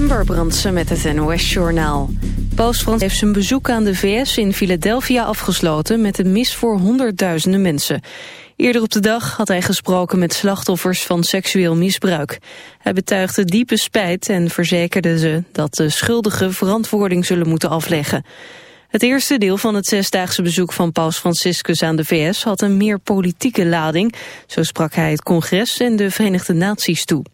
Ember Brandsen met het NOS-journaal. Paus Frans heeft zijn bezoek aan de VS in Philadelphia afgesloten... met een mis voor honderdduizenden mensen. Eerder op de dag had hij gesproken met slachtoffers van seksueel misbruik. Hij betuigde diepe spijt en verzekerde ze dat de schuldigen verantwoording zullen moeten afleggen. Het eerste deel van het zesdaagse bezoek van paus Franciscus aan de VS had een meer politieke lading. Zo sprak hij het congres en de Verenigde Naties toe.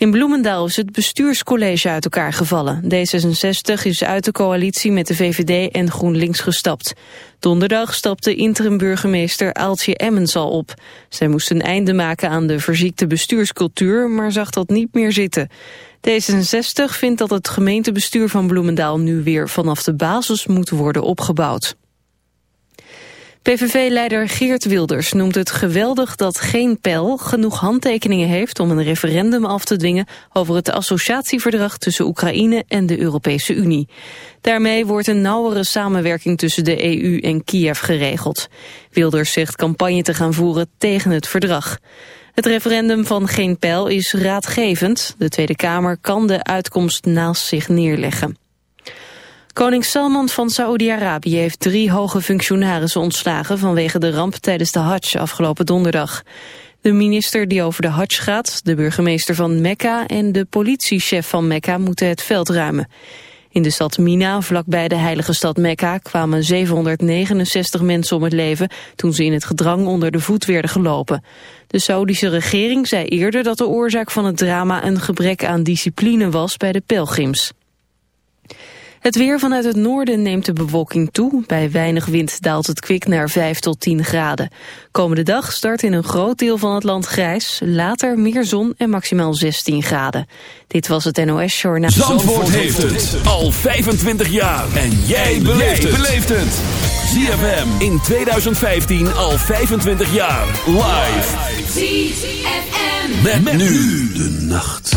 In Bloemendaal is het bestuurscollege uit elkaar gevallen. D66 is uit de coalitie met de VVD en GroenLinks gestapt. Donderdag stapte interim-burgemeester Aaltje Emmens al op. Zij moest een einde maken aan de verziekte bestuurscultuur, maar zag dat niet meer zitten. D66 vindt dat het gemeentebestuur van Bloemendaal nu weer vanaf de basis moet worden opgebouwd. PVV-leider Geert Wilders noemt het geweldig dat geen pijl genoeg handtekeningen heeft om een referendum af te dwingen over het associatieverdrag tussen Oekraïne en de Europese Unie. Daarmee wordt een nauwere samenwerking tussen de EU en Kiev geregeld. Wilders zegt campagne te gaan voeren tegen het verdrag. Het referendum van geen pijl is raadgevend. De Tweede Kamer kan de uitkomst naast zich neerleggen. Koning Salman van Saoedi-Arabië heeft drie hoge functionarissen ontslagen vanwege de ramp tijdens de Hajj afgelopen donderdag. De minister die over de Hajj gaat, de burgemeester van Mekka en de politiechef van Mekka moeten het veld ruimen. In de stad Mina, vlakbij de heilige stad Mekka, kwamen 769 mensen om het leven toen ze in het gedrang onder de voet werden gelopen. De Saudische regering zei eerder dat de oorzaak van het drama een gebrek aan discipline was bij de pelgrims. Het weer vanuit het noorden neemt de bewolking toe. Bij weinig wind daalt het kwik naar 5 tot 10 graden. Komende dag start in een groot deel van het land grijs. Later meer zon en maximaal 16 graden. Dit was het NOS Journaal. Zandvoort, Zandvoort heeft het al 25 jaar. En jij beleeft het. ZFM in 2015 al 25 jaar. Live. ZFM. met nu de nacht.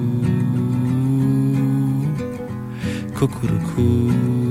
Kukuruku.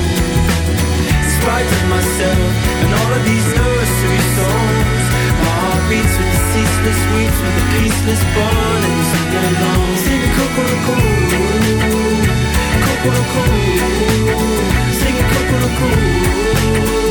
Spite of myself and all of these nursery songs, my heart beats with the ceaseless weeps with the peaceless burnings sing along. Sing cuckoo, cuckoo, sing cuckoo.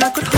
I could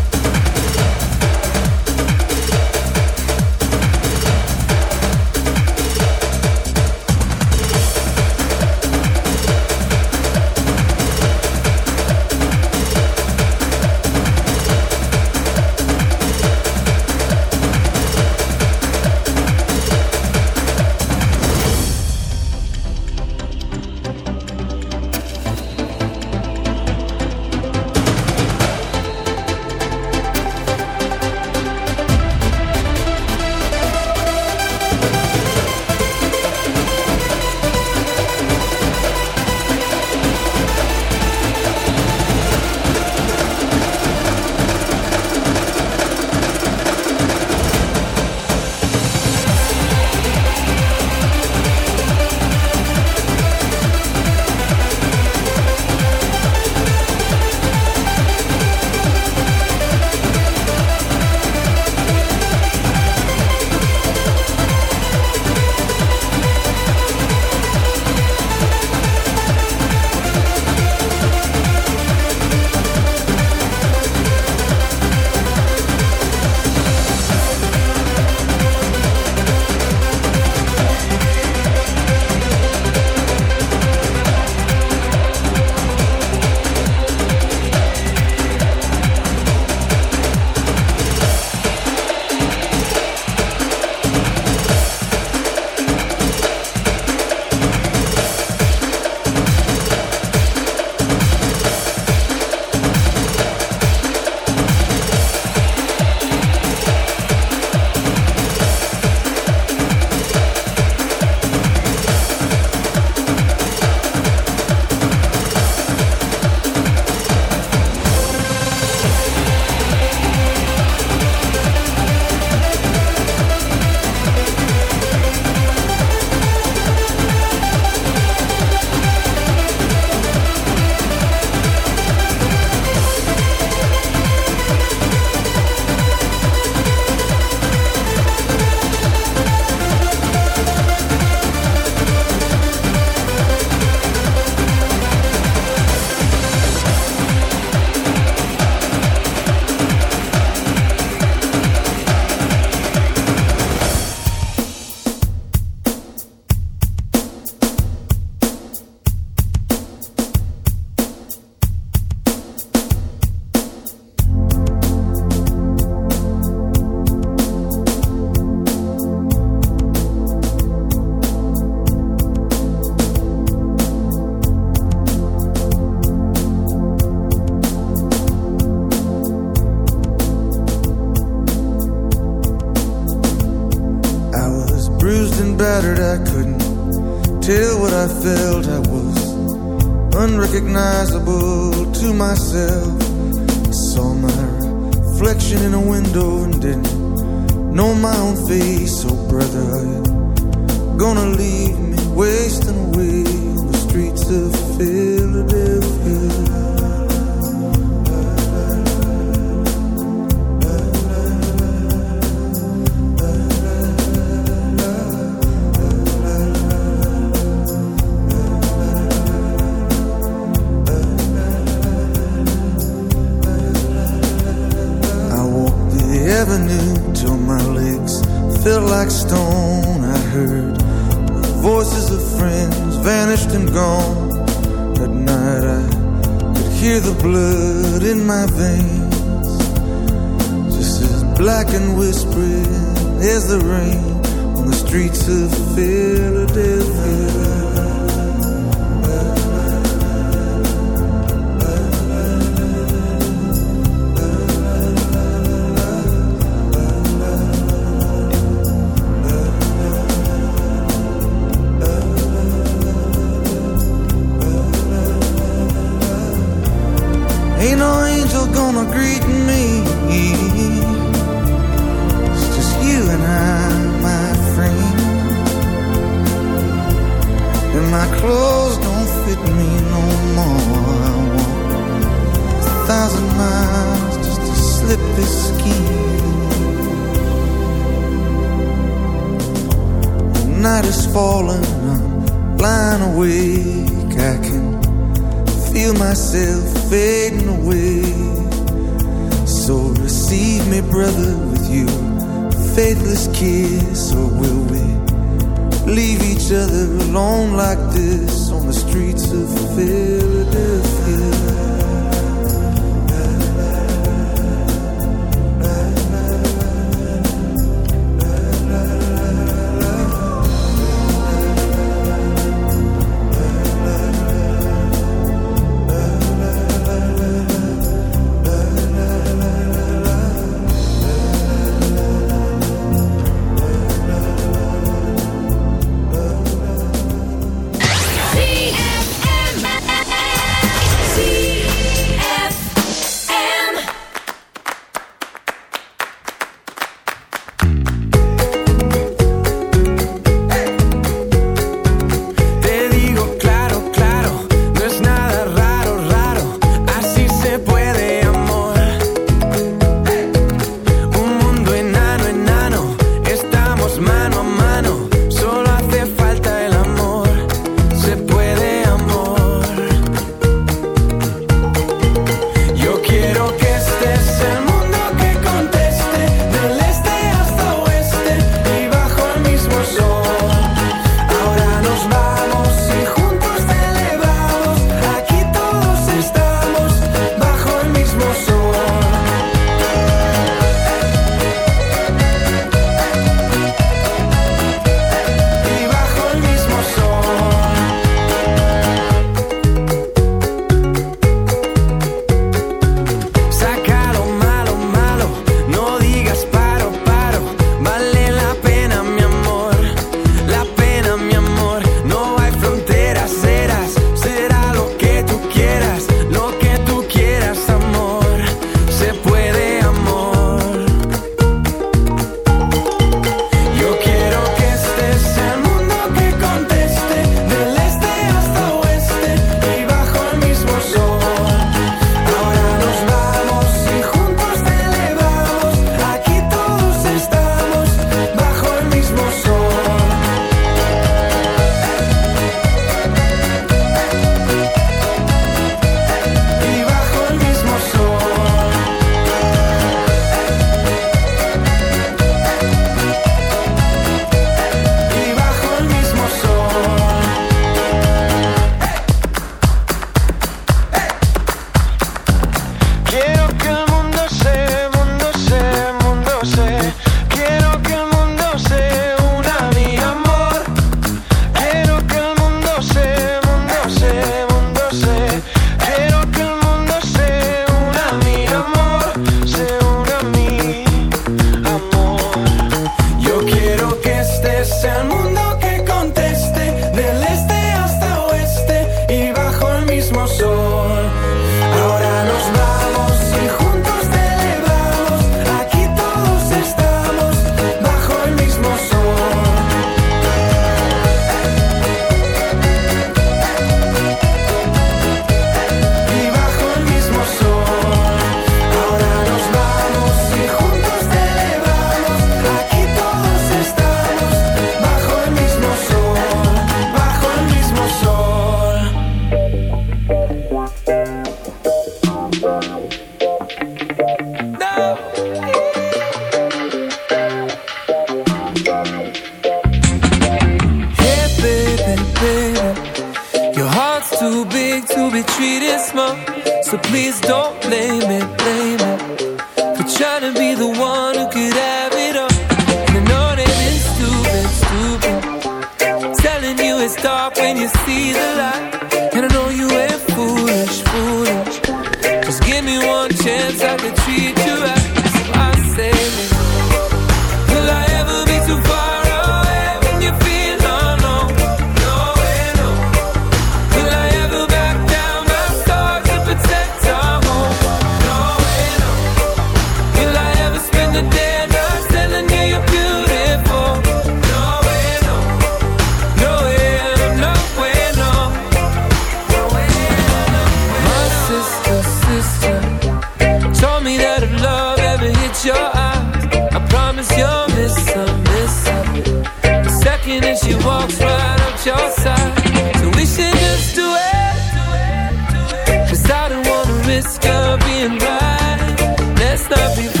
risk being right. Let's not be.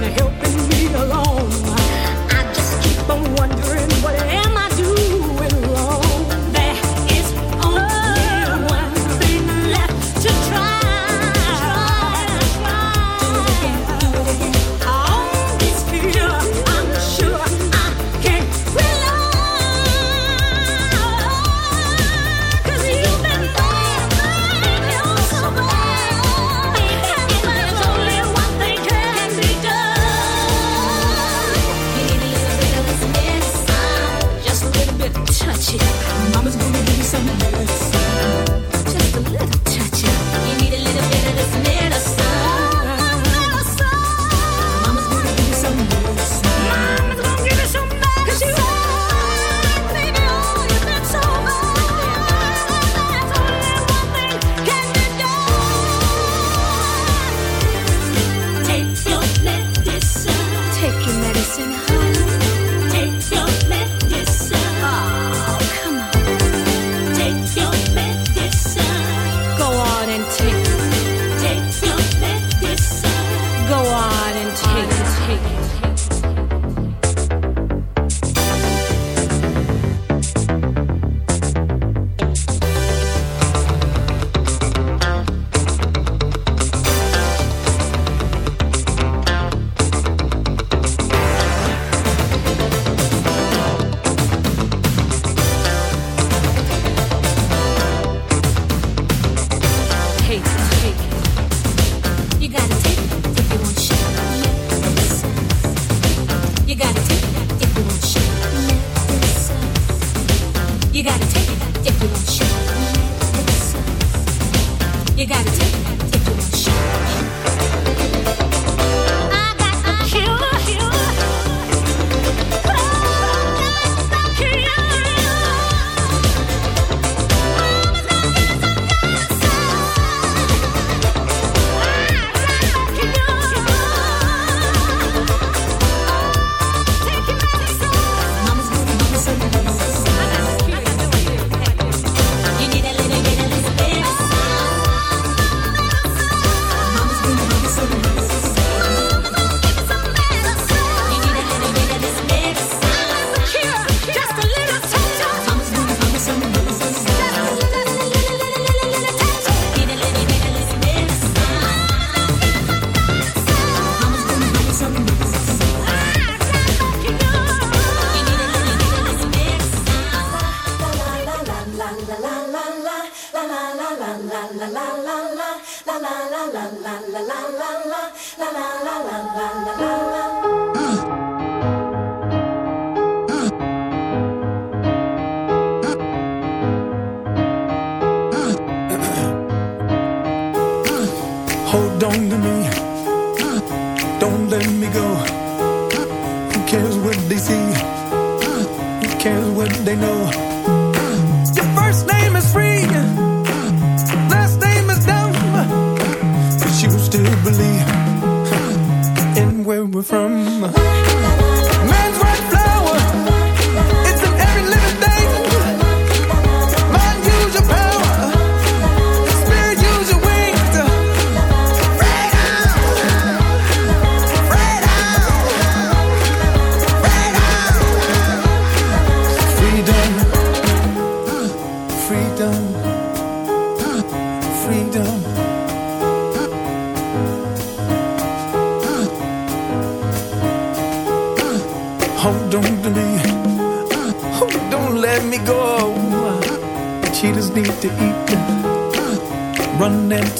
gonna hear You gotta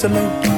to.